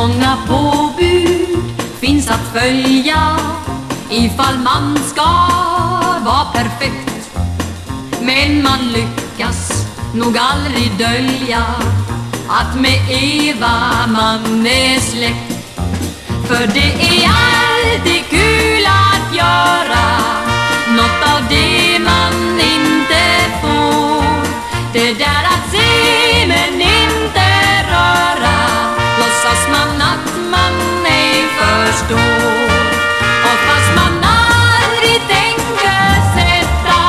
Många påbud finns att följa ifall man ska vara perfekt. Men man lyckas nog aldrig dölja att med Eva man är släkt. För det är förstår. Och fast man aldrig tänker sätta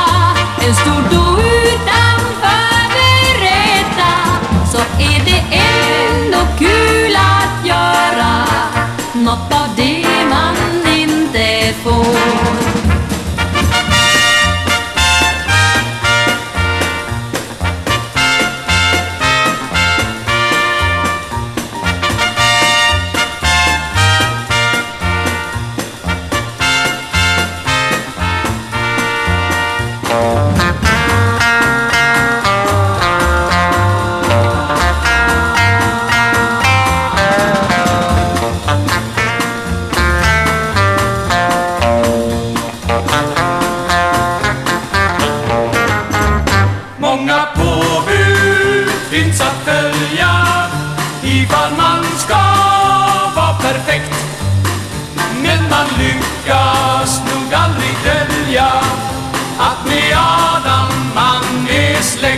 en stor do utanför berätta så är det ändå kul att göra något av det man ska perfekt. Men man lyckas nog aldrig dö att med Adam man är släkt.